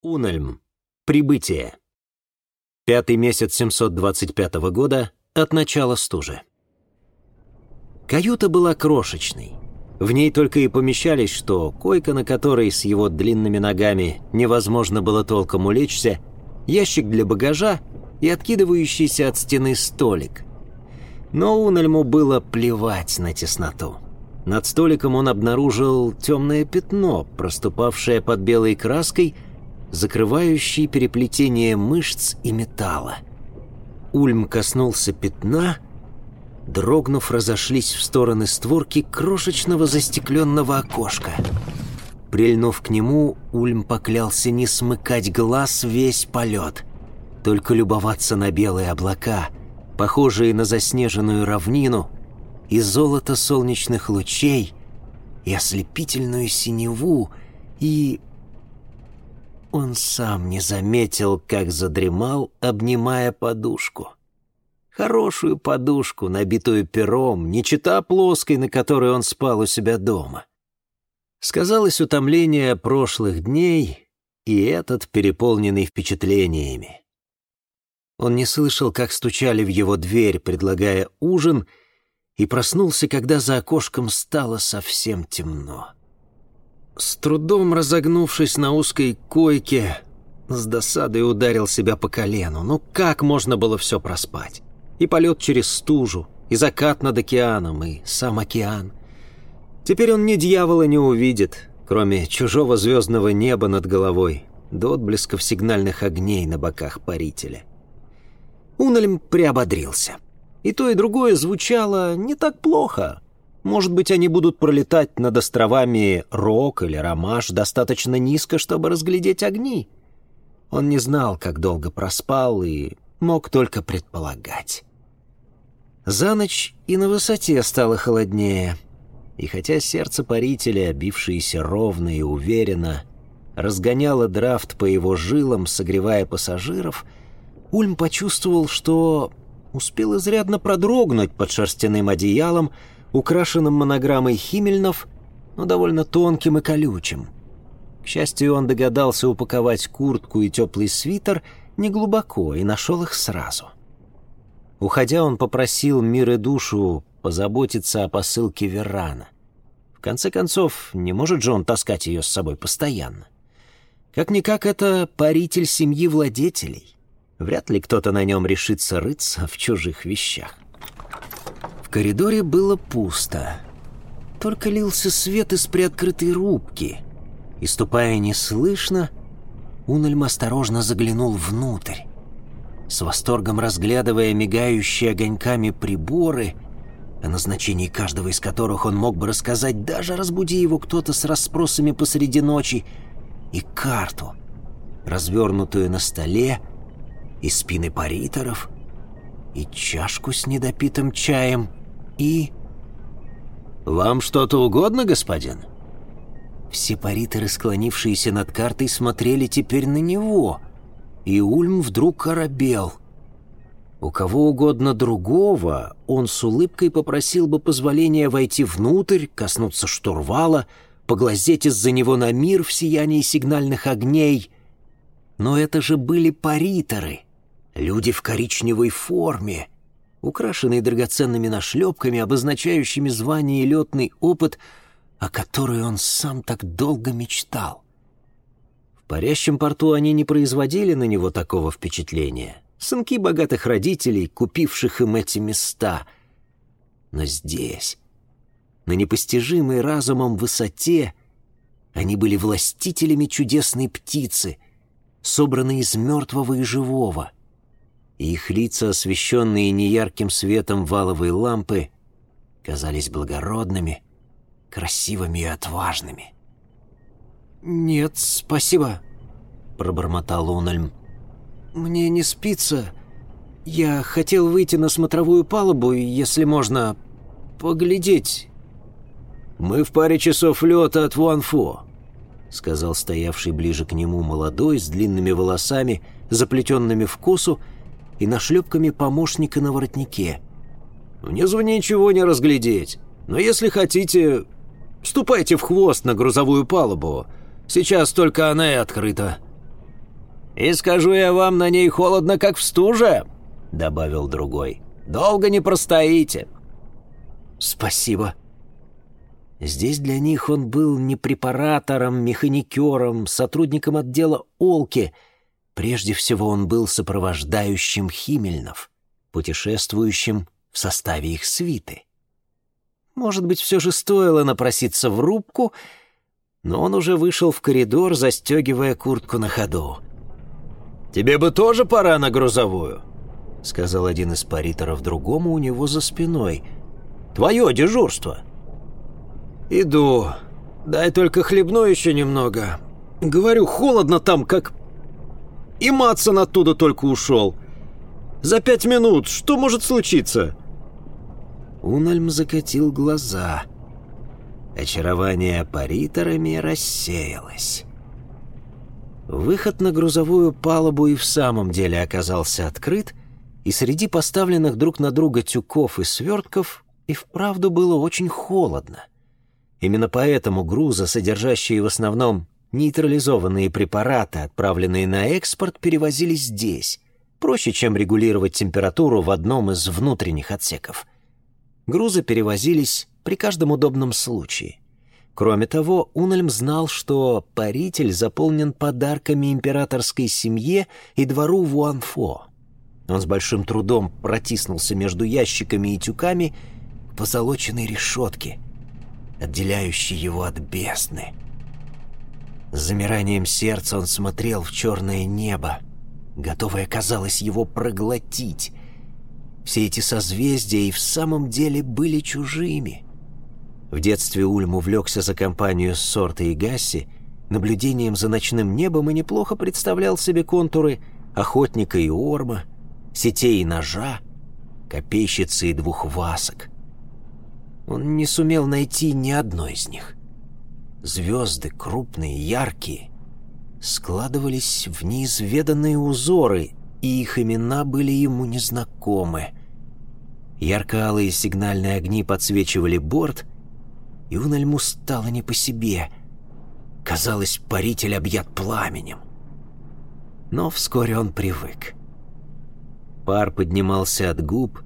Унельм. Прибытие. Пятый месяц 725 года от начала стужи. Каюта была крошечной. В ней только и помещались, что койка, на которой с его длинными ногами невозможно было толком улечься, ящик для багажа и откидывающийся от стены столик. Но Унельму было плевать на тесноту. Над столиком он обнаружил темное пятно, проступавшее под белой краской, закрывающей переплетение мышц и металла. Ульм коснулся пятна, дрогнув, разошлись в стороны створки крошечного застекленного окошка. Прильнув к нему, Ульм поклялся не смыкать глаз весь полет, только любоваться на белые облака, похожие на заснеженную равнину, и золото солнечных лучей, и ослепительную синеву, и... Он сам не заметил, как задремал, обнимая подушку. Хорошую подушку, набитую пером, не чита плоской, на которой он спал у себя дома. Сказалось утомление прошлых дней и этот, переполненный впечатлениями. Он не слышал, как стучали в его дверь, предлагая ужин, и проснулся, когда за окошком стало совсем темно. С трудом разогнувшись на узкой койке, с досадой ударил себя по колену. Ну как можно было все проспать? И полет через стужу, и закат над океаном, и сам океан. Теперь он ни дьявола не увидит, кроме чужого звездного неба над головой, до отблесков сигнальных огней на боках парителя. Унельм приободрился. — и то, и другое звучало не так плохо. Может быть, они будут пролетать над островами Рок или Ромаш достаточно низко, чтобы разглядеть огни. Он не знал, как долго проспал, и мог только предполагать. За ночь и на высоте стало холоднее, и хотя сердце парителя, бившееся ровно и уверенно, разгоняло драфт по его жилам, согревая пассажиров, Ульм почувствовал, что успел изрядно продрогнуть под шерстяным одеялом, украшенным монограммой Химмельнов, но довольно тонким и колючим. К счастью, он догадался упаковать куртку и теплый свитер неглубоко и нашел их сразу. Уходя, он попросил мир и душу позаботиться о посылке Веррана. В конце концов, не может же он таскать ее с собой постоянно. Как-никак это паритель семьи владетелей. Вряд ли кто-то на нем решится рыться в чужих вещах. В коридоре было пусто. Только лился свет из приоткрытой рубки. И, ступая неслышно, Унельм осторожно заглянул внутрь. С восторгом разглядывая мигающие огоньками приборы, о назначении каждого из которых он мог бы рассказать, даже разбуди его кто-то с расспросами посреди ночи, и карту, развернутую на столе, и спины париторов, и чашку с недопитым чаем, и... «Вам что-то угодно, господин?» Все париторы, склонившиеся над картой, смотрели теперь на него, и Ульм вдруг оробел. У кого угодно другого он с улыбкой попросил бы позволения войти внутрь, коснуться штурвала, поглазеть из-за него на мир в сиянии сигнальных огней. Но это же были париторы — Люди в коричневой форме, украшенные драгоценными нашлепками, обозначающими звание и летный опыт, о которой он сам так долго мечтал. В парящем порту они не производили на него такого впечатления. Сынки богатых родителей, купивших им эти места. Но здесь, на непостижимой разумом высоте, они были властителями чудесной птицы, собранной из мертвого и живого — и их лица, освещенные неярким светом валовой лампы, казались благородными, красивыми и отважными. «Нет, спасибо», — пробормотал Унельм. «Мне не спится. Я хотел выйти на смотровую палубу, если можно, поглядеть». «Мы в паре часов лета от Вуанфо», — сказал стоявший ближе к нему молодой с длинными волосами, заплетенными в косу, и нашлепками помощника на воротнике. «Внизу ничего не разглядеть, но если хотите, ступайте в хвост на грузовую палубу. Сейчас только она и открыта». «И скажу я вам, на ней холодно, как в стуже», — добавил другой. «Долго не простоите». «Спасибо». Здесь для них он был не препаратором, механикером, сотрудником отдела Олки. Прежде всего он был сопровождающим Химельнов, путешествующим в составе их свиты. Может быть, все же стоило напроситься в рубку, но он уже вышел в коридор, застегивая куртку на ходу. «Тебе бы тоже пора на грузовую», — сказал один из париторов другому у него за спиной. «Твое дежурство». «Иду. Дай только хлебну еще немного. Говорю, холодно там, как... И Матсон оттуда только ушел. За пять минут что может случиться?» Унальм закатил глаза. Очарование париторами рассеялось. Выход на грузовую палубу и в самом деле оказался открыт, и среди поставленных друг на друга тюков и свертков и вправду было очень холодно. Именно поэтому грузы, содержащие в основном нейтрализованные препараты, отправленные на экспорт, перевозились здесь. Проще, чем регулировать температуру в одном из внутренних отсеков — Грузы перевозились при каждом удобном случае. Кроме того, Унельм знал, что паритель заполнен подарками императорской семье и двору Вуанфо. Он с большим трудом протиснулся между ящиками и тюками к позолоченной решетке, отделяющей его от бездны. С замиранием сердца он смотрел в черное небо, готовое, казалось, его проглотить. Все эти созвездия и в самом деле были чужими. В детстве Ульм увлекся за компанию Сорта и Гасси, наблюдением за ночным небом и неплохо представлял себе контуры охотника и орма, сетей и ножа, копейщицы и двух васок. Он не сумел найти ни одной из них. Звезды, крупные, яркие, складывались в неизведанные узоры, и их имена были ему незнакомы. Ярко-алые сигнальные огни подсвечивали борт, и Унальму стало не по себе. Казалось, паритель объят пламенем. Но вскоре он привык. Пар поднимался от губ,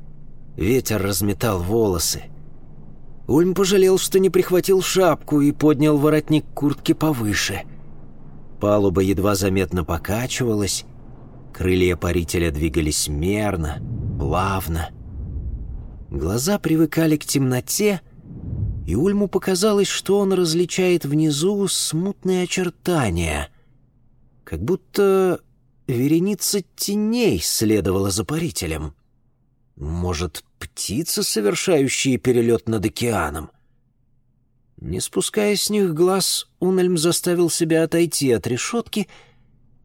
ветер разметал волосы. Ульм пожалел, что не прихватил шапку и поднял воротник куртки повыше. Палуба едва заметно покачивалась, крылья парителя двигались мерно, плавно — Глаза привыкали к темноте, и Ульму показалось, что он различает внизу смутные очертания, как будто вереница теней следовала за парителем. Может, птицы, совершающие перелет над океаном? Не спуская с них глаз, Унельм заставил себя отойти от решетки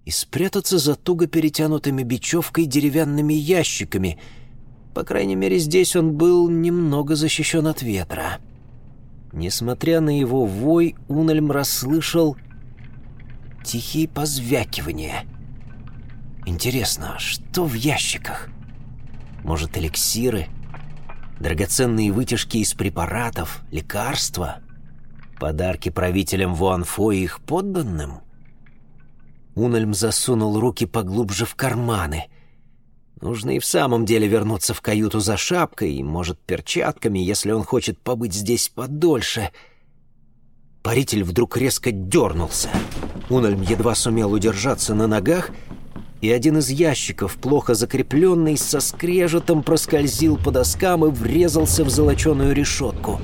и спрятаться за туго перетянутыми бечевкой деревянными ящиками — по крайней мере, здесь он был немного защищен от ветра. Несмотря на его вой, Унельм расслышал тихие позвякивания. Интересно, что в ящиках? Может, эликсиры? Драгоценные вытяжки из препаратов? Лекарства? Подарки правителям Вуанфо и их подданным? Унельм засунул руки поглубже в карманы — Нужно и в самом деле вернуться в каюту за шапкой и, может, перчатками, если он хочет побыть здесь подольше. Паритель вдруг резко дернулся. Унельм едва сумел удержаться на ногах, и один из ящиков, плохо закрепленный, со скрежетом проскользил по доскам и врезался в золоченую решетку.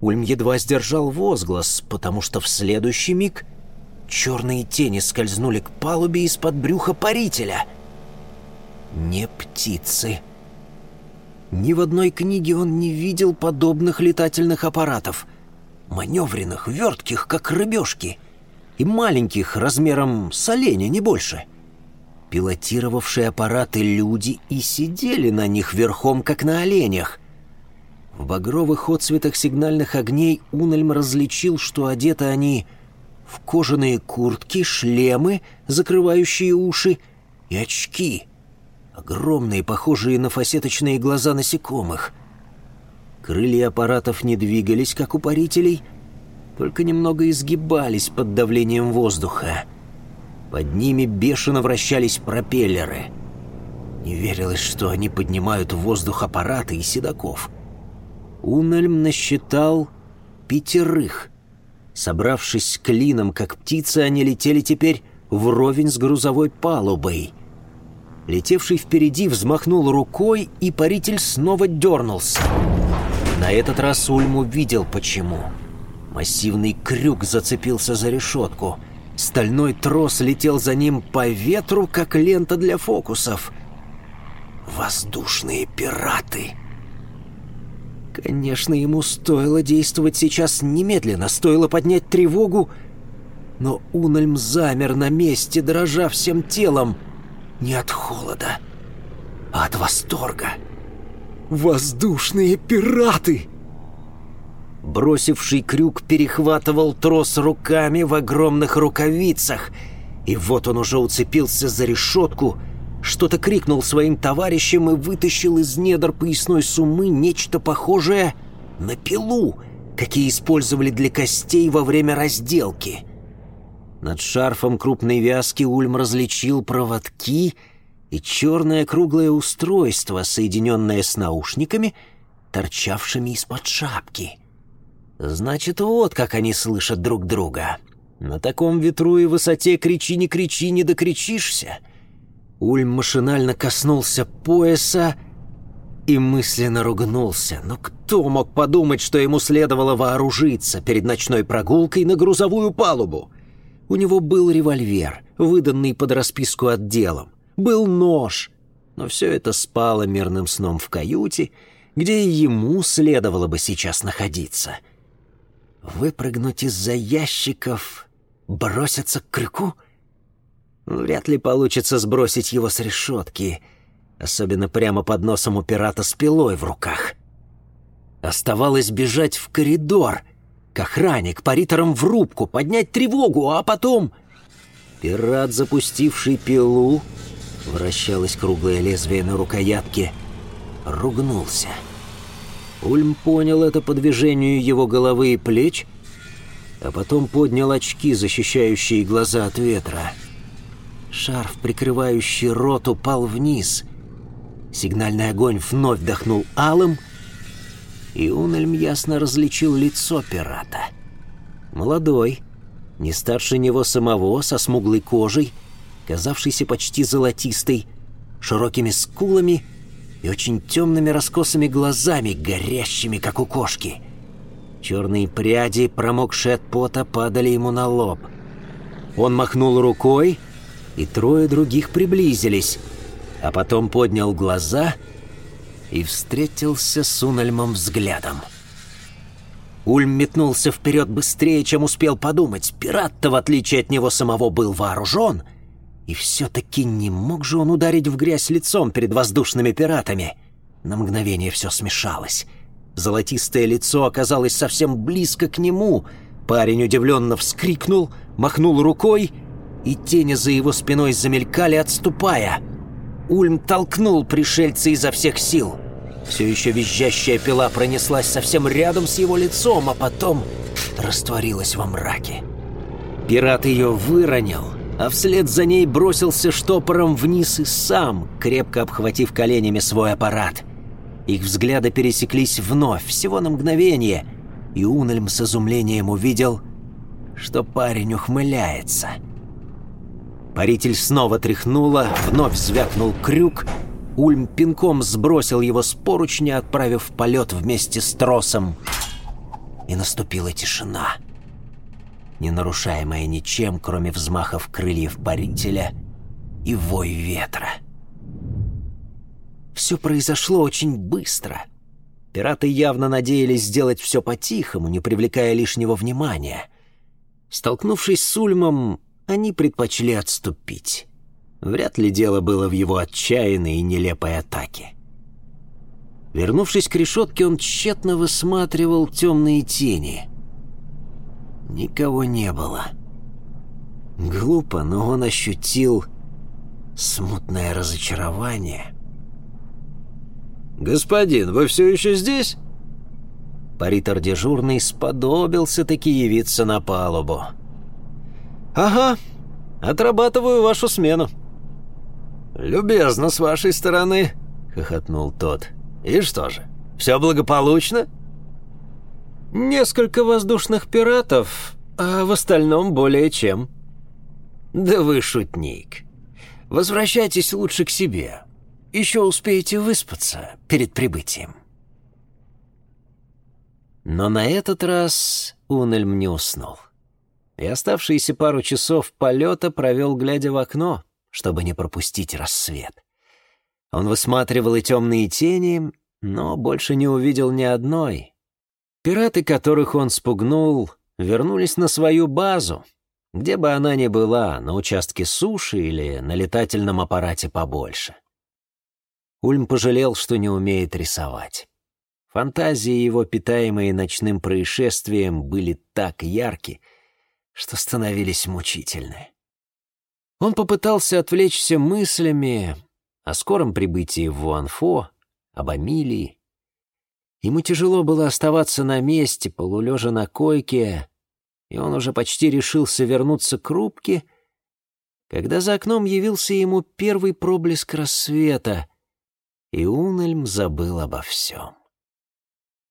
Ульм едва сдержал возглас, потому что в следующий миг черные тени скользнули к палубе из-под брюха парителя — не птицы. Ни в одной книге он не видел подобных летательных аппаратов. Маневренных, вертких, как рыбешки. И маленьких, размером с оленя, не больше. Пилотировавшие аппараты люди и сидели на них верхом, как на оленях. В багровых отцветах сигнальных огней Унельм различил, что одеты они в кожаные куртки, шлемы, закрывающие уши, и очки — Огромные, похожие на фасеточные глаза насекомых. Крылья аппаратов не двигались, как у парителей, только немного изгибались под давлением воздуха. Под ними бешено вращались пропеллеры. Не верилось, что они поднимают в воздух аппараты и седаков. Унельм насчитал пятерых. Собравшись клином, как птицы, они летели теперь вровень с грузовой палубой. Летевший впереди взмахнул рукой, и паритель снова дернулся. На этот раз Ульм увидел почему. Массивный крюк зацепился за решетку. Стальной трос летел за ним по ветру, как лента для фокусов. Воздушные пираты. Конечно, ему стоило действовать сейчас немедленно, стоило поднять тревогу, но Унельм замер на месте, дрожа всем телом. Не от холода, а от восторга. «Воздушные пираты!» Бросивший крюк перехватывал трос руками в огромных рукавицах, и вот он уже уцепился за решетку, что-то крикнул своим товарищам и вытащил из недр поясной суммы нечто похожее на пилу, какие использовали для костей во время разделки. Над шарфом крупной вязки Ульм различил проводки и черное круглое устройство, соединенное с наушниками, торчавшими из-под шапки. Значит, вот как они слышат друг друга. На таком ветру и высоте кричи, не кричи, не докричишься. Ульм машинально коснулся пояса и мысленно ругнулся. Но кто мог подумать, что ему следовало вооружиться перед ночной прогулкой на грузовую палубу? У него был револьвер, выданный под расписку отделом. Был нож. Но все это спало мирным сном в каюте, где и ему следовало бы сейчас находиться — Выпрыгнуть из-за ящиков, броситься к крюку? Вряд ли получится сбросить его с решетки, особенно прямо под носом у пирата с пилой в руках. Оставалось бежать в коридор, к охране, к париторам в рубку, поднять тревогу, а потом... Пират, запустивший пилу, вращалось круглое лезвие на рукоятке, ругнулся — Ульм понял это по движению его головы и плеч, а потом поднял очки, защищающие глаза от ветра. Шарф, прикрывающий рот, упал вниз. Сигнальный огонь вновь вдохнул алым, и Унельм ясно различил лицо пирата. Молодой, не старше него самого, со смуглой кожей, казавшийся почти золотистой, широкими скулами и очень темными раскосыми глазами, горящими, как у кошки. Черные пряди, промокшие от пота, падали ему на лоб. Он махнул рукой, и трое других приблизились, а потом поднял глаза и встретился с Унальмом взглядом. Ульм метнулся вперед быстрее, чем успел подумать. Пират-то, в отличие от него самого, был вооружен — и все-таки не мог же он ударить в грязь лицом перед воздушными пиратами. На мгновение все смешалось. Золотистое лицо оказалось совсем близко к нему. Парень удивленно вскрикнул, махнул рукой, и тени за его спиной замелькали, отступая. Ульм толкнул пришельца изо всех сил. Все еще визжащая пила пронеслась совсем рядом с его лицом, а потом растворилась во мраке. Пират ее выронил — а вслед за ней бросился штопором вниз и сам, крепко обхватив коленями свой аппарат. Их взгляды пересеклись вновь, всего на мгновение, и Унельм с изумлением увидел, что парень ухмыляется. Паритель снова тряхнуло, вновь звякнул крюк, Ульм пинком сбросил его с поручня, отправив в полет вместе с тросом. И наступила тишина. Не нарушаемая ничем, кроме взмахов крыльев парителя и вой ветра. Все произошло очень быстро. Пираты явно надеялись сделать все по-тихому, не привлекая лишнего внимания. Столкнувшись с Ульмом, они предпочли отступить. Вряд ли дело было в его отчаянной и нелепой атаке. Вернувшись к решетке, он тщетно высматривал темные тени — никого не было. Глупо, но он ощутил смутное разочарование. «Господин, вы все еще здесь?» Паритор дежурный сподобился таки явиться на палубу. «Ага, Отрабатываю вашу смену». «Любезно с вашей стороны», — хохотнул тот. «И что же, все благополучно?» «Несколько воздушных пиратов, а в остальном более чем». «Да вы шутник. Возвращайтесь лучше к себе. Еще успеете выспаться перед прибытием». Но на этот раз Унельм не уснул. И оставшиеся пару часов полета провел, глядя в окно, чтобы не пропустить рассвет. Он высматривал и темные тени, но больше не увидел ни одной. Пираты, которых он спугнул, вернулись на свою базу, где бы она ни была, на участке суши или на летательном аппарате побольше. Ульм пожалел, что не умеет рисовать. Фантазии его, питаемые ночным происшествием, были так ярки, что становились мучительны. Он попытался отвлечься мыслями о скором прибытии в Вуанфо, об Амилии. Ему тяжело было оставаться на месте, полулежа на койке, и он уже почти решился вернуться к рубке, когда за окном явился ему первый проблеск рассвета, и Унельм забыл обо всем.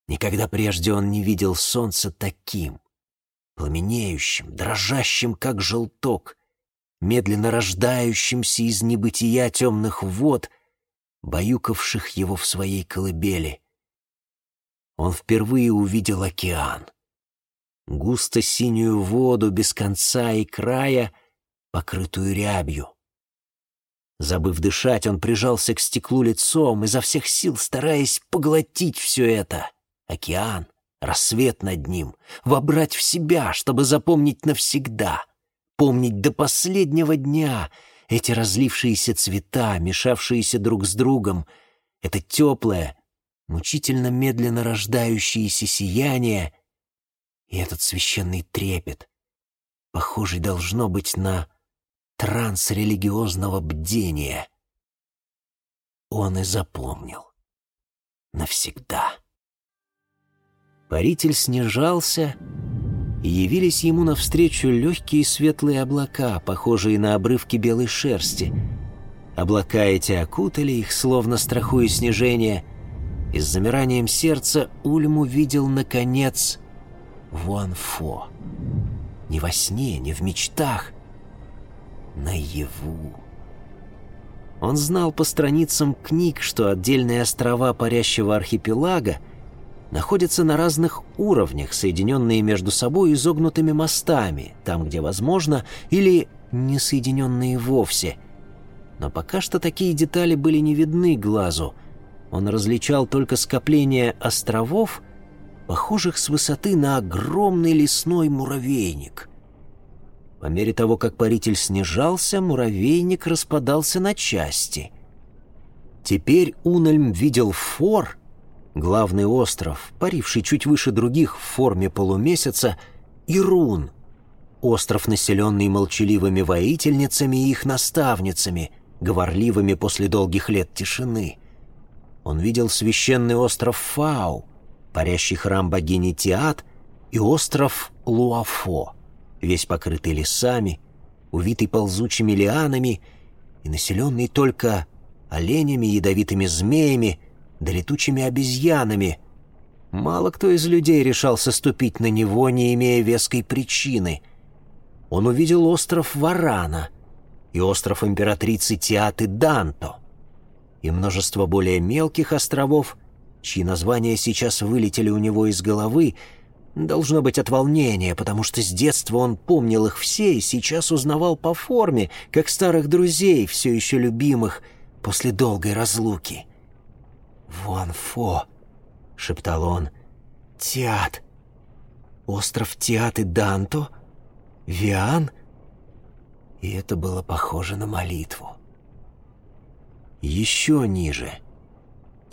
Никогда прежде он не видел солнца таким, пламенеющим, дрожащим, как желток, медленно рождающимся из небытия темных вод, баюкавших его в своей колыбели. Он впервые увидел океан. Густо-синюю воду без конца и края, покрытую рябью. Забыв дышать, он прижался к стеклу лицом, изо всех сил стараясь поглотить все это — океан, рассвет над ним, вобрать в себя, чтобы запомнить навсегда, помнить до последнего дня эти разлившиеся цвета, мешавшиеся друг с другом, это теплое, мучительно медленно рождающееся сияние и этот священный трепет, похожий должно быть на транс религиозного бдения. Он и запомнил навсегда. Паритель снижался, и явились ему навстречу легкие светлые облака, похожие на обрывки белой шерсти. Облака эти окутали их, словно страхуя снижение, и с замиранием сердца Ульм увидел, наконец, Вуанфо. Не во сне, не в мечтах, наяву. Он знал по страницам книг, что отдельные острова парящего архипелага — находятся на разных уровнях, соединенные между собой изогнутыми мостами, там, где возможно, или не соединенные вовсе. Но пока что такие детали были не видны глазу. Он различал только скопление островов, похожих с высоты на огромный лесной муравейник. По мере того, как паритель снижался, муравейник распадался на части. Теперь Унельм видел фор — главный остров, паривший чуть выше других в форме полумесяца, Ирун, остров, населенный молчаливыми воительницами и их наставницами, говорливыми после долгих лет тишины. Он видел священный остров Фау, парящий храм богини Тиат, и остров Луафо, весь покрытый лесами, увитый ползучими лианами и населенный только оленями, ядовитыми змеями — да летучими обезьянами. Мало кто из людей решался ступить на него, не имея веской причины. Он увидел остров Варана и остров императрицы Тиаты Данто и множество более мелких островов, чьи названия сейчас вылетели у него из головы, Должно быть от волнения, потому что с детства он помнил их все и сейчас узнавал по форме, как старых друзей, все еще любимых после долгой разлуки. «Вон Фо», — шептал он, — «Тиат, остров Тиат и Данто, Виан». И это было похоже на молитву. Еще ниже.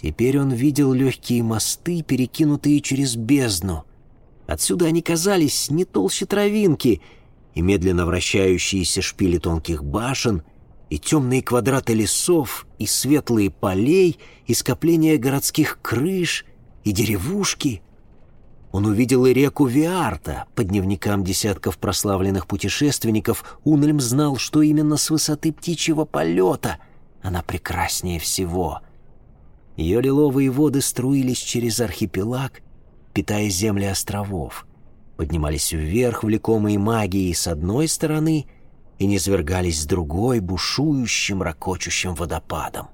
Теперь он видел легкие мосты, перекинутые через бездну. Отсюда они казались не толще травинки, и медленно вращающиеся шпили тонких башен — и темные квадраты лесов, и светлые полей, и скопления городских крыш, и деревушки. Он увидел и реку Виарта. По дневникам десятков прославленных путешественников Унельм знал, что именно с высоты птичьего полета она прекраснее всего. Ее лиловые воды струились через архипелаг, питая земли островов, поднимались вверх, влекомые магией с одной стороны, и низвергались с другой, бушующим, ракочущим водопадом.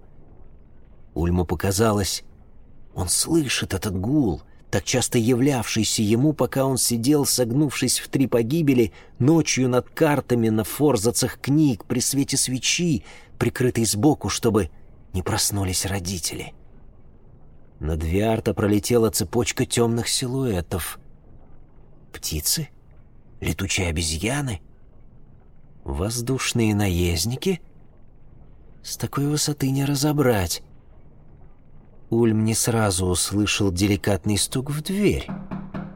Ульму показалось, он слышит этот гул — так часто являвшийся ему, пока он сидел, согнувшись в три погибели, ночью над картами на форзацах книг при свете свечи, прикрытой сбоку, чтобы не проснулись родители. Над Виарта пролетела цепочка темных силуэтов. Птицы? Летучие обезьяны? Воздушные наездники? С такой высоты не разобрать. Ульм не сразу услышал деликатный стук в дверь,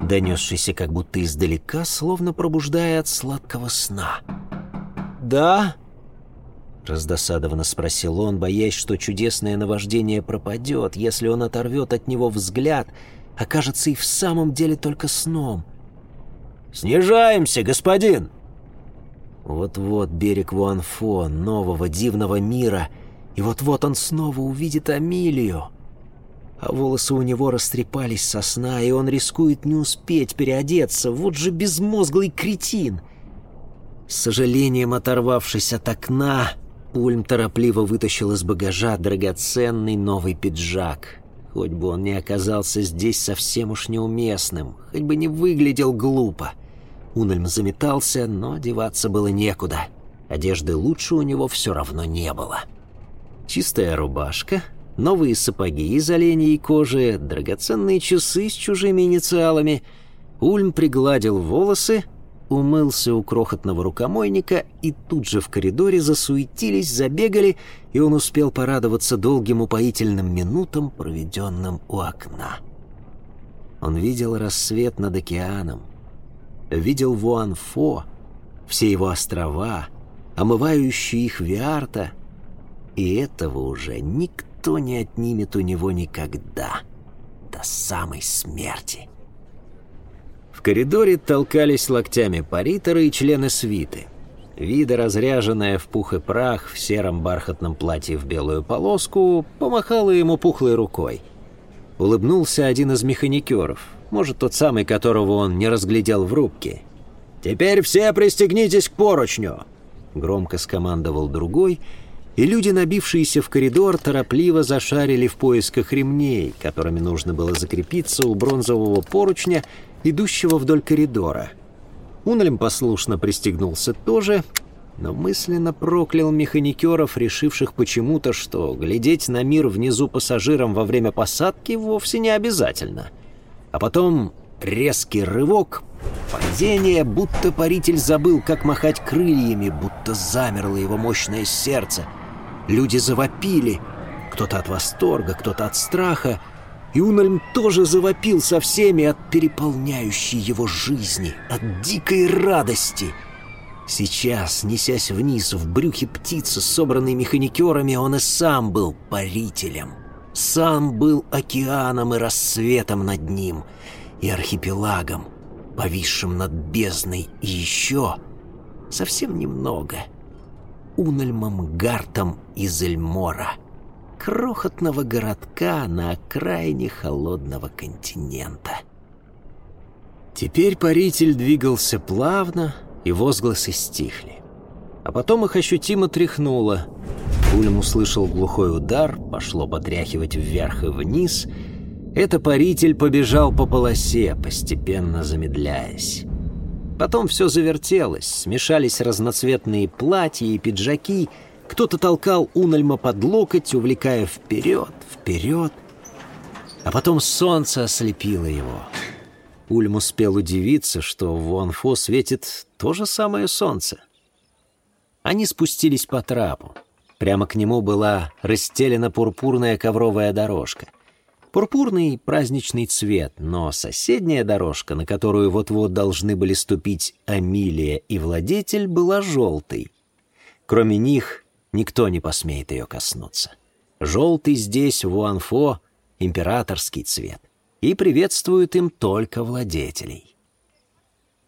донесшийся как будто издалека, словно пробуждая от сладкого сна. «Да?» — раздосадованно спросил он, боясь, что чудесное наваждение пропадет, если он оторвет от него взгляд, окажется и в самом деле только сном. «Снижаемся, господин!» Вот-вот берег Вуанфо, нового дивного мира, и вот-вот он снова увидит Амилию а волосы у него растрепались со сна, и он рискует не успеть переодеться. Вот же безмозглый кретин! С сожалением оторвавшись от окна, Ульм торопливо вытащил из багажа драгоценный новый пиджак. Хоть бы он не оказался здесь совсем уж неуместным, хоть бы не выглядел глупо. Унельм заметался, но одеваться было некуда. Одежды лучше у него все равно не было. Чистая рубашка — новые сапоги из оленей кожи, драгоценные часы с чужими инициалами. Ульм пригладил волосы, умылся у крохотного рукомойника, и тут же в коридоре засуетились, забегали, и он успел порадоваться долгим упоительным минутам, проведенным у окна. Он видел рассвет над океаном, видел Вуанфо, все его острова, омывающие их Виарта, и этого уже никто не отнимет у него никогда. До самой смерти. В коридоре толкались локтями париторы и члены свиты. Вида, разряженная в пух и прах, в сером бархатном платье в белую полоску, помахала ему пухлой рукой. Улыбнулся один из механикеров, может, тот самый, которого он не разглядел в рубке. «Теперь все пристегнитесь к поручню!» Громко скомандовал другой — и люди, набившиеся в коридор, торопливо зашарили в поисках ремней, которыми нужно было закрепиться у бронзового поручня, идущего вдоль коридора. Унелем послушно пристегнулся тоже, но мысленно проклял механикеров, решивших почему-то, что глядеть на мир внизу пассажирам во время посадки вовсе не обязательно. А потом резкий рывок, падение, будто паритель забыл, как махать крыльями, будто замерло его мощное сердце — Люди завопили, кто-то от восторга, кто-то от страха, и Унельм тоже завопил со всеми от переполняющей его жизни, от дикой радости. Сейчас, несясь вниз в брюхе птицы, собранной механикерами, он и сам был парителем. Сам был океаном и рассветом над ним, и архипелагом, повисшим над бездной, и еще совсем немного — Унельмом Гартом из Эльмора, крохотного городка на окраине холодного континента. Теперь паритель двигался плавно, и возгласы стихли. А потом их ощутимо тряхнуло. Ульм услышал глухой удар, пошло подряхивать вверх и вниз. Это паритель побежал по полосе, постепенно замедляясь. Потом все завертелось, смешались разноцветные платья и пиджаки, кто-то толкал Унальма под локоть, увлекая вперед, вперед. А потом солнце ослепило его. Ульм успел удивиться, что в Уанфо светит то же самое солнце. Они спустились по трапу. Прямо к нему была расстелена пурпурная ковровая дорожка. Пурпурный праздничный цвет, но соседняя дорожка, на которую вот-вот должны были ступить Амилия и владетель, была желтой. Кроме них, никто не посмеет ее коснуться. Желтый здесь, в Уанфо, императорский цвет. и приветствуют им только владетелей.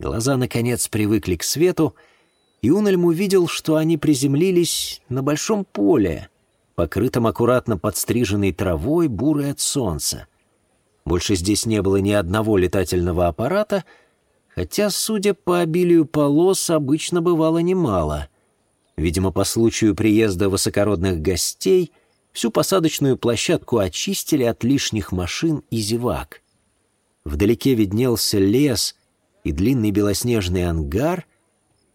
Глаза, наконец, привыкли к свету, и Унельм увидел, что они приземлились на большом поле, покрытом аккуратно подстриженной травой, бурой от солнца. Больше здесь не было ни одного летательного аппарата, хотя, судя по обилию полос, обычно бывало немало. Видимо, по случаю приезда высокородных гостей всю посадочную площадку очистили от лишних машин и зевак. Вдалеке виднелся лес и длинный белоснежный ангар,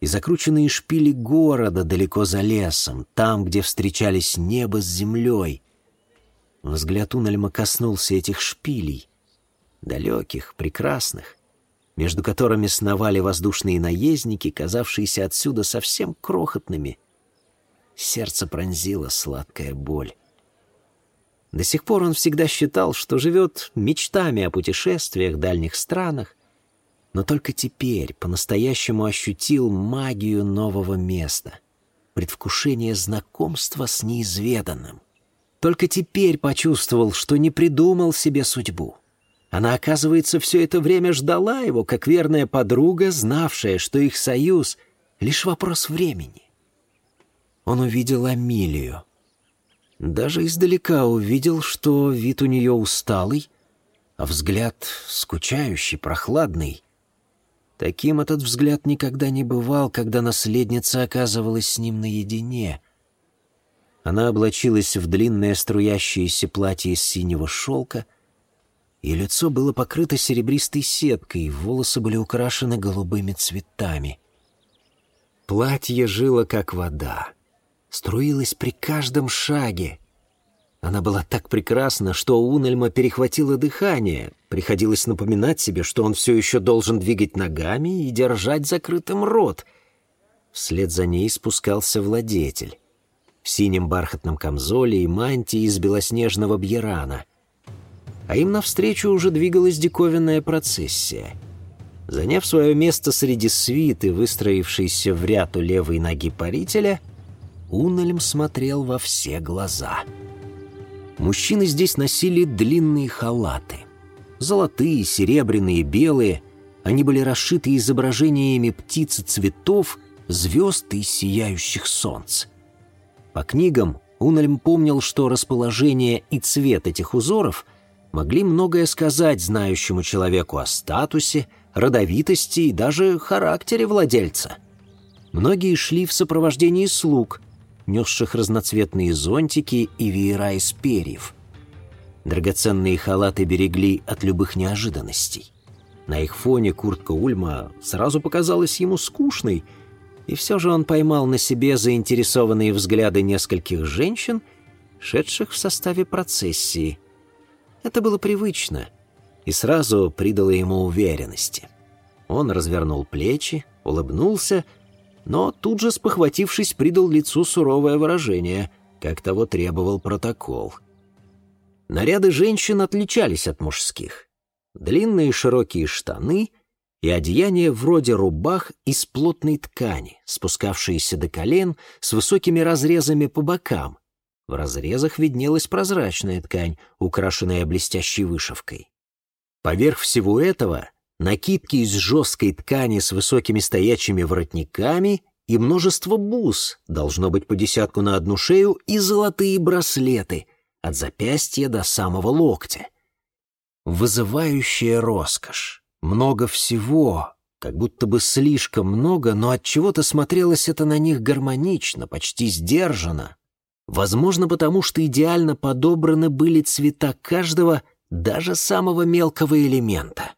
и закрученные шпили города далеко за лесом, там, где встречались небо с землей. Взгляд Унальма коснулся этих шпилей, далеких, прекрасных, между которыми сновали воздушные наездники, казавшиеся отсюда совсем крохотными. Сердце пронзило сладкая боль. До сих пор он всегда считал, что живет мечтами о путешествиях, дальних странах, но только теперь по-настоящему ощутил магию нового места, предвкушение знакомства с неизведанным. Только теперь почувствовал, что не придумал себе судьбу. Она, оказывается, все это время ждала его, как верная подруга, знавшая, что их союз — лишь вопрос времени. Он увидел Амилию. Даже издалека увидел, что вид у нее усталый, а взгляд скучающий, прохладный. Таким этот взгляд никогда не бывал, когда наследница оказывалась с ним наедине. Она облачилась в длинное струящееся платье из синего шелка, и лицо было покрыто серебристой сеткой, волосы были украшены голубыми цветами. Платье жило, как вода, струилось при каждом шаге — она была так прекрасна, что у Унельма перехватило дыхание. Приходилось напоминать себе, что он все еще должен двигать ногами и держать закрытым рот. Вслед за ней спускался владетель. В синем бархатном камзоле и мантии из белоснежного бьерана. А им навстречу уже двигалась диковинная процессия. Заняв свое место среди свиты, выстроившейся в ряд у левой ноги парителя, Унельм смотрел во все глаза — Мужчины здесь носили длинные халаты. Золотые, серебряные, белые. Они были расшиты изображениями птиц и цветов, звезд и сияющих солнц. По книгам Унельм помнил, что расположение и цвет этих узоров могли многое сказать знающему человеку о статусе, родовитости и даже характере владельца. Многие шли в сопровождении слуг, несших разноцветные зонтики и веера из перьев. Драгоценные халаты берегли от любых неожиданностей. На их фоне куртка Ульма сразу показалась ему скучной, и все же он поймал на себе заинтересованные взгляды нескольких женщин, шедших в составе процессии. Это было привычно и сразу придало ему уверенности. Он развернул плечи, улыбнулся но тут же, спохватившись, придал лицу суровое выражение, как того требовал протокол. Наряды женщин отличались от мужских. Длинные широкие штаны и одеяния вроде рубах из плотной ткани, спускавшиеся до колен с высокими разрезами по бокам. В разрезах виднелась прозрачная ткань, украшенная блестящей вышивкой. Поверх всего этого накидки из жесткой ткани с высокими стоячими воротниками и множество бус, должно быть по десятку на одну шею, и золотые браслеты от запястья до самого локтя. Вызывающая роскошь. Много всего, как будто бы слишком много, но от чего-то смотрелось это на них гармонично, почти сдержанно. Возможно, потому что идеально подобраны были цвета каждого, даже самого мелкого элемента.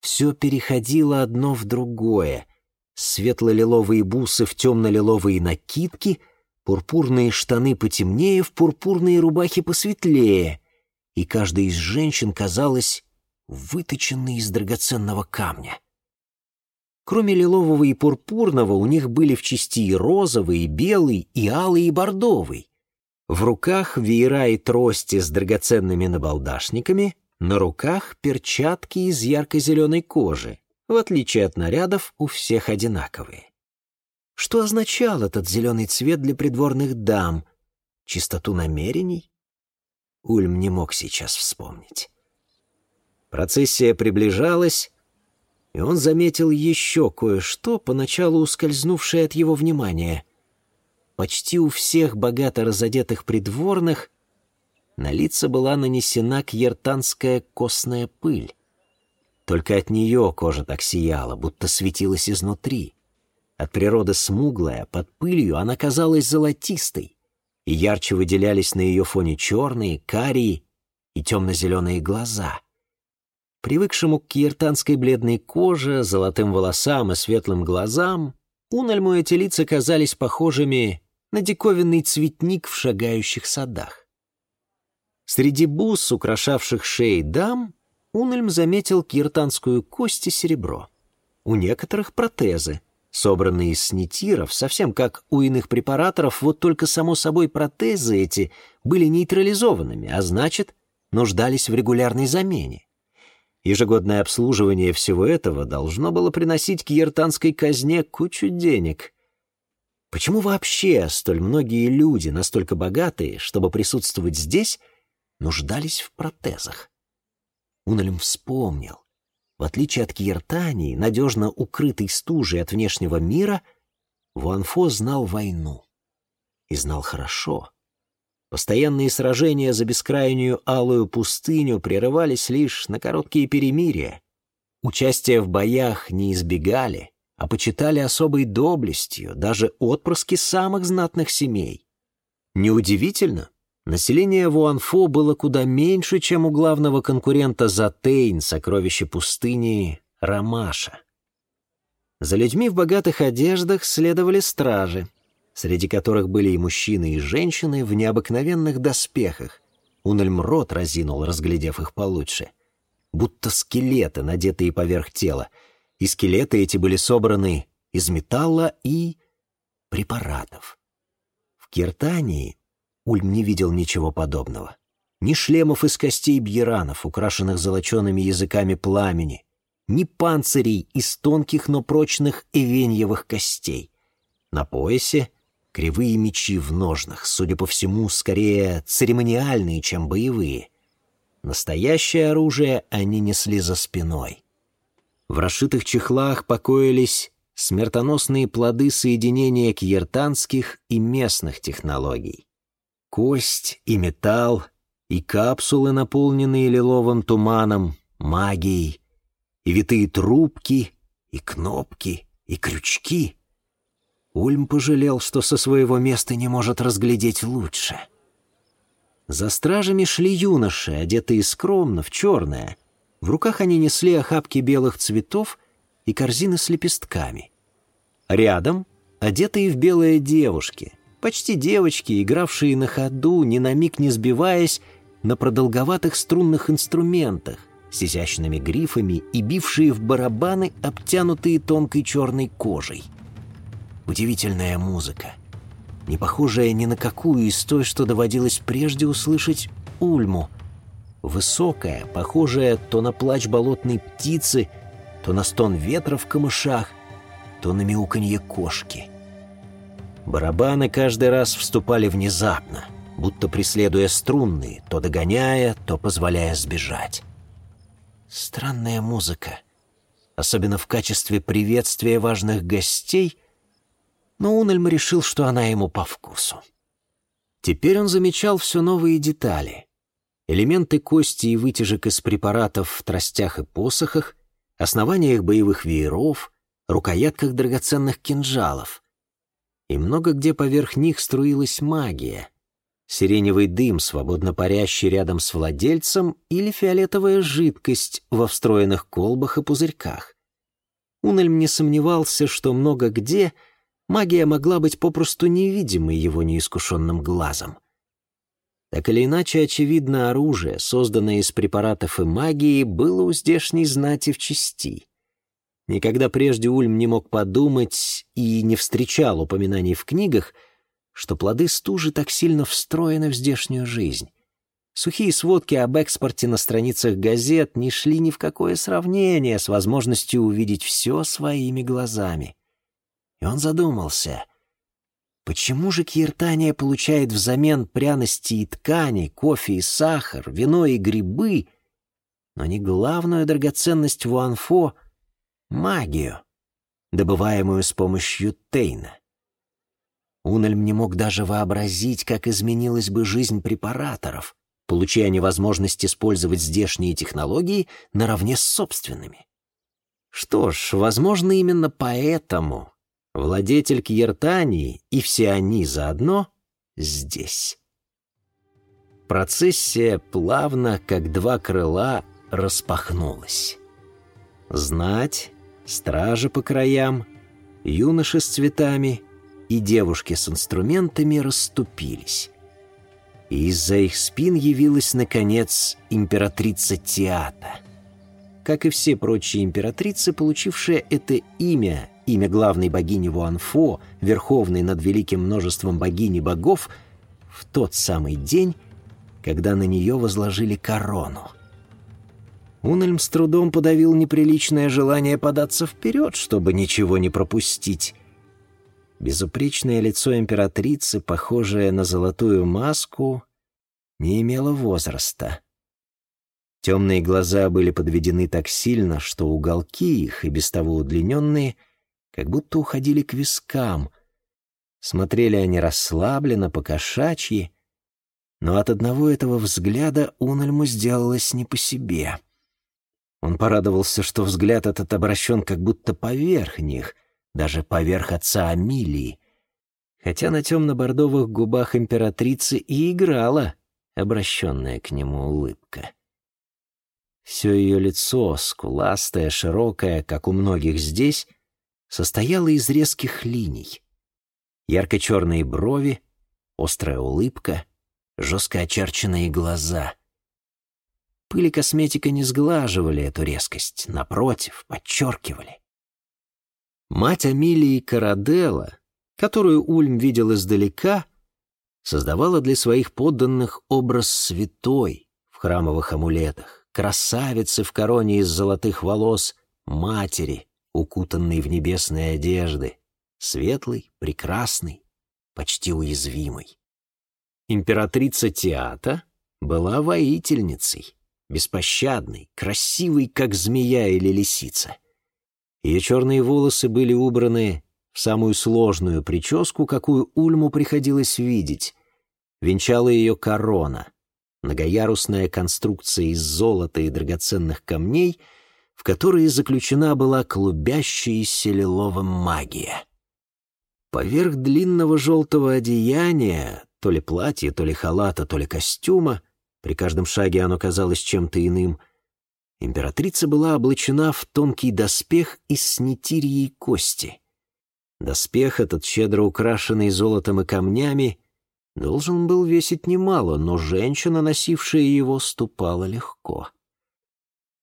Все переходило одно в другое. Светло-лиловые бусы в темно-лиловые накидки, пурпурные штаны потемнее, в пурпурные рубахи посветлее. И каждая из женщин казалась выточенной из драгоценного камня. Кроме лилового и пурпурного, у них были в части и розовый, и белый, и алый, и бордовый. В руках веера и трости с драгоценными набалдашниками, на руках перчатки из ярко-зеленой кожи, в отличие от нарядов, у всех одинаковые. Что означал этот зеленый цвет для придворных дам? Чистоту намерений? Ульм не мог сейчас вспомнить. Процессия приближалась, и он заметил еще кое-что, поначалу ускользнувшее от его внимания. Почти у всех богато разодетых придворных на лица была нанесена кьертанская костная пыль. Только от нее кожа так сияла, будто светилась изнутри. От природы смуглая, под пылью она казалась золотистой, и ярче выделялись на ее фоне черные, карие и темно-зеленые глаза. Привыкшему к киртанской бледной коже, золотым волосам и светлым глазам, Унальму эти лица казались похожими на диковинный цветник в шагающих садах. Среди бус, украшавших шеи дам, Унельм заметил киртанскую кость и серебро. У некоторых протезы, собранные из снитиров, совсем как у иных препараторов, вот только, само собой, протезы эти были нейтрализованными, а значит, нуждались в регулярной замене. Ежегодное обслуживание всего этого должно было приносить к ертанской казне кучу денег. Почему вообще столь многие люди, настолько богатые, чтобы присутствовать здесь, нуждались в протезах? Унелем вспомнил. В отличие от Кьертании, надежно укрытой стужей от внешнего мира, Вуанфо знал войну. И знал хорошо. Постоянные сражения за бескрайнюю алую пустыню прерывались лишь на короткие перемирия. Участие в боях не избегали, а почитали особой доблестью даже отпрыски самых знатных семей. Неудивительно, население Вуанфо было куда меньше, чем у главного конкурента Затейн, сокровище пустыни Рамаша. За людьми в богатых одеждах следовали стражи, среди которых были и мужчины, и женщины в необыкновенных доспехах. Унельм рот разинул, разглядев их получше. Будто скелеты, надетые поверх тела. И скелеты эти были собраны из металла и препаратов. В Киртании Ульм не видел ничего подобного. Ни шлемов из костей бьеранов, украшенных золочеными языками пламени, ни панцирей из тонких, но прочных эвеньевых костей. На поясе Кривые мечи в ножнах, судя по всему, скорее церемониальные, чем боевые. Настоящее оружие они несли за спиной. В расшитых чехлах покоились смертоносные плоды соединения кьертанских и местных технологий. Кость и металл, и капсулы, наполненные лиловым туманом, магией, и витые трубки, и кнопки, и крючки — Ульм пожалел, что со своего места не может разглядеть лучше. За стражами шли юноши, одетые скромно, в черное. В руках они несли охапки белых цветов и корзины с лепестками. Рядом одетые в белые девушки, почти девочки, игравшие на ходу, ни на миг не сбиваясь, на продолговатых струнных инструментах, с изящными грифами и бившие в барабаны, обтянутые тонкой черной кожей. Удивительная музыка, не похожая ни на какую из той, что доводилось прежде услышать Ульму. Высокая, похожая то на плач болотной птицы, то на стон ветра в камышах, то на мяуканье кошки. Барабаны каждый раз вступали внезапно, будто преследуя струнные, то догоняя, то позволяя сбежать. Странная музыка, особенно в качестве приветствия важных гостей — но Унельм решил, что она ему по вкусу. Теперь он замечал все новые детали. Элементы кости и вытяжек из препаратов в тростях и посохах, основаниях боевых вееров, рукоятках драгоценных кинжалов. И много где поверх них струилась магия. Сиреневый дым, свободно парящий рядом с владельцем, или фиолетовая жидкость во встроенных колбах и пузырьках. Унельм не сомневался, что много где — магия могла быть попросту невидимой его неискушенным глазом. Так или иначе, очевидно, оружие, созданное из препаратов и магии, было у здешней знати в части. Никогда прежде Ульм не мог подумать и не встречал упоминаний в книгах, что плоды стужи так сильно встроены в здешнюю жизнь. Сухие сводки об экспорте на страницах газет не шли ни в какое сравнение с возможностью увидеть все своими глазами. И он задумался, почему же Киртания получает взамен пряности и ткани, кофе и сахар, вино и грибы, но не главную драгоценность Вуанфо — магию, добываемую с помощью Тейна. Унельм не мог даже вообразить, как изменилась бы жизнь препараторов, получая невозможность использовать здешние технологии наравне с собственными. Что ж, возможно, именно поэтому владетель Кьертании и все они заодно здесь. Процессия плавно, как два крыла, распахнулась. Знать, стражи по краям, юноши с цветами и девушки с инструментами расступились. И из-за их спин явилась, наконец, императрица Тиата. Как и все прочие императрицы, получившая это имя, имя главной богини Вуанфо, верховной над великим множеством богинь и богов, в тот самый день, когда на нее возложили корону. Унельм с трудом подавил неприличное желание податься вперед, чтобы ничего не пропустить. Безупречное лицо императрицы, похожее на золотую маску, не имело возраста. Темные глаза были подведены так сильно, что уголки их, и без того удлиненные, как будто уходили к вискам. Смотрели они расслабленно, по-кошачьи, но от одного этого взгляда Унельму сделалось не по себе — он порадовался, что взгляд этот обращен как будто поверх них, даже поверх отца Амилии, хотя на темно-бордовых губах императрицы и играла обращенная к нему улыбка. Все ее лицо, скуластое, широкое, как у многих здесь, состояло из резких линий. Ярко-черные брови, острая улыбка, жестко очерченные глаза — Пыль и косметика не сглаживали эту резкость, напротив, подчеркивали. Мать Амилии Караделла, которую Ульм видел издалека, создавала для своих подданных образ святой в храмовых амулетах, красавицы в короне из золотых волос, матери, укутанной в небесные одежды, светлой, прекрасной, почти уязвимой. Императрица Теата была воительницей, беспощадный, красивый, как змея или лисица. Ее черные волосы были убраны в самую сложную прическу, какую Ульму приходилось видеть. Венчала ее корона, многоярусная конструкция из золота и драгоценных камней, в которой заключена была клубящаяся лиловым магия. Поверх длинного желтого одеяния, то ли платья, то ли халата, то ли костюма, при каждом шаге оно казалось чем-то иным. Императрица была облачена в тонкий доспех из снитирии кости. Доспех этот, щедро украшенный золотом и камнями, должен был весить немало, но женщина, носившая его, ступала легко.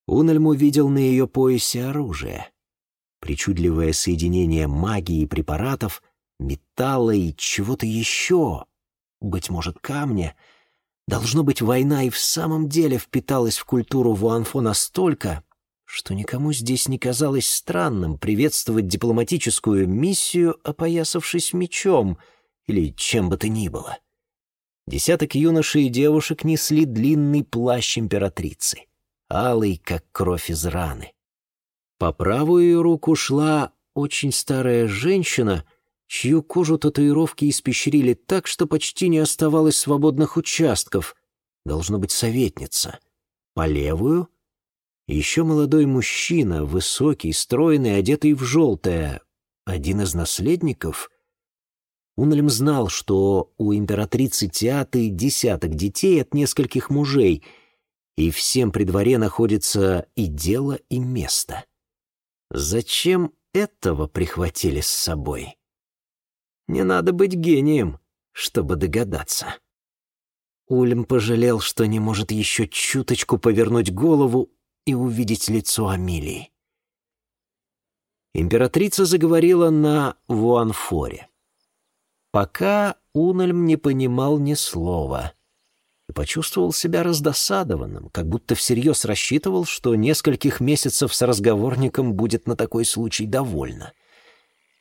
Унельм увидел на ее поясе оружие. Причудливое соединение магии и препаратов, металла и чего-то еще, быть может, камня — Должно быть, война и в самом деле впиталась в культуру Вуанфо настолько, что никому здесь не казалось странным приветствовать дипломатическую миссию, опоясавшись мечом или чем бы то ни было. Десяток юношей и девушек несли длинный плащ императрицы, алый, как кровь из раны. По правую руку шла очень старая женщина — чью кожу татуировки испещрили так, что почти не оставалось свободных участков. Должно быть советница. По левую — еще молодой мужчина, высокий, стройный, одетый в желтое. Один из наследников — Унельм знал, что у императрицы Театы десяток детей от нескольких мужей, и всем при дворе находится и дело, и место. Зачем этого прихватили с собой? Не надо быть гением, чтобы догадаться. Ульм пожалел, что не может еще чуточку повернуть голову и увидеть лицо Амилии. Императрица заговорила на Вуанфоре. Пока Унельм не понимал ни слова и почувствовал себя раздосадованным, как будто всерьез рассчитывал, что нескольких месяцев с разговорником будет на такой случай довольно —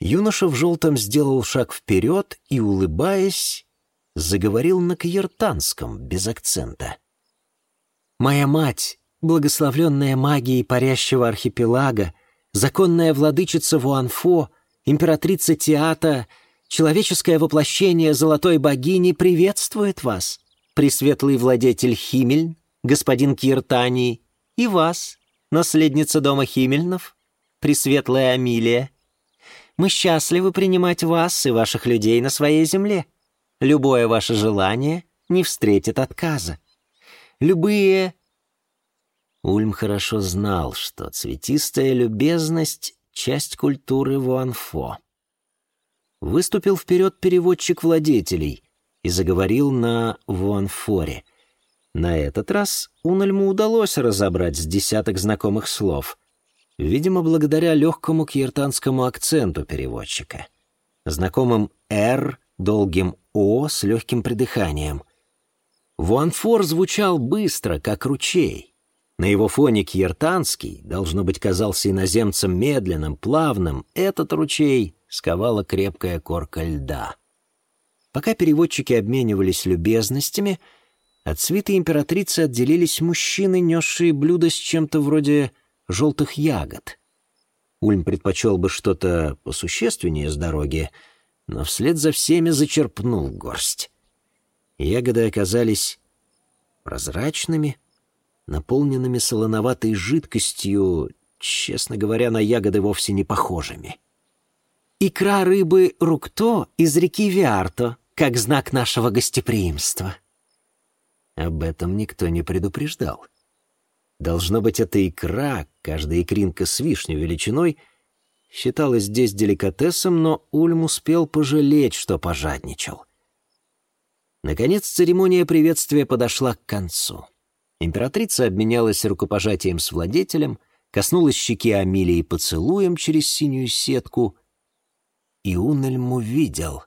Юноша в желтом сделал шаг вперед и, улыбаясь, заговорил на каертанском, без акцента. «Моя мать благословленная магией парящего архипелага, законная владычица Вуанфо, императрица Теата, человеческое воплощение золотой богини приветствует вас, пресветлый владетель Химельн, господин Киртани, и вас, наследница дома Химельнов, пресветлая Амилия. Мы счастливы принимать вас и ваших людей на своей земле. Любое ваше желание не встретит отказа. Любые Ульм хорошо знал, что цветистая любезность — часть культуры Вуанфо. Выступил вперед переводчик владетелей и заговорил на Вуанфоре. На этот раз Унельму удалось разобрать с десяток знакомых слов, видимо, благодаря легкому киртанскому акценту переводчика. Знакомым «р», долгим «о» с легким придыханием. Вуанфор звучал быстро, как ручей — на его фоне Кьертанский, должно быть, казался иноземцем медленным, плавным. Этот ручей сковала крепкая корка льда. Пока переводчики обменивались любезностями, от свиты императрицы отделились мужчины, несшие блюда с чем-то вроде желтых ягод. Ульм предпочел бы что-то посущественнее с дороги, но вслед за всеми зачерпнул горсть. Ягоды оказались прозрачными, наполненными солоноватой жидкостью, честно говоря, на ягоды вовсе не похожими. «Икра рыбы рукто из реки Виарто, как знак нашего гостеприимства». Об этом никто не предупреждал. Должно быть, эта икра, каждая икринка с вишню величиной, считалась здесь деликатесом, но Ульм успел пожалеть, что пожадничал. Наконец церемония приветствия подошла к концу. Императрица обменялась рукопожатием с владетелем, коснулась щеки Амилии поцелуем через синюю сетку, и Унельм увидел.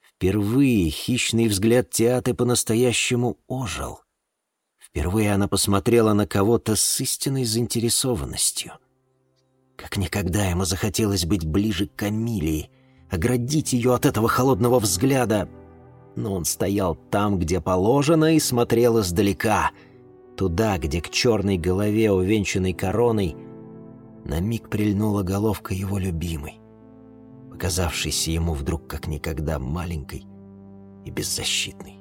Впервые хищный взгляд Театы по-настоящему ожил. Впервые она посмотрела на кого-то с истинной заинтересованностью. Как никогда ему захотелось быть ближе к Амилии, оградить ее от этого холодного взгляда, но он стоял там, где положено, и смотрел издалека, туда, где к черной голове, увенчанной короной, на миг прильнула головка его любимой, показавшейся ему вдруг как никогда маленькой и беззащитной.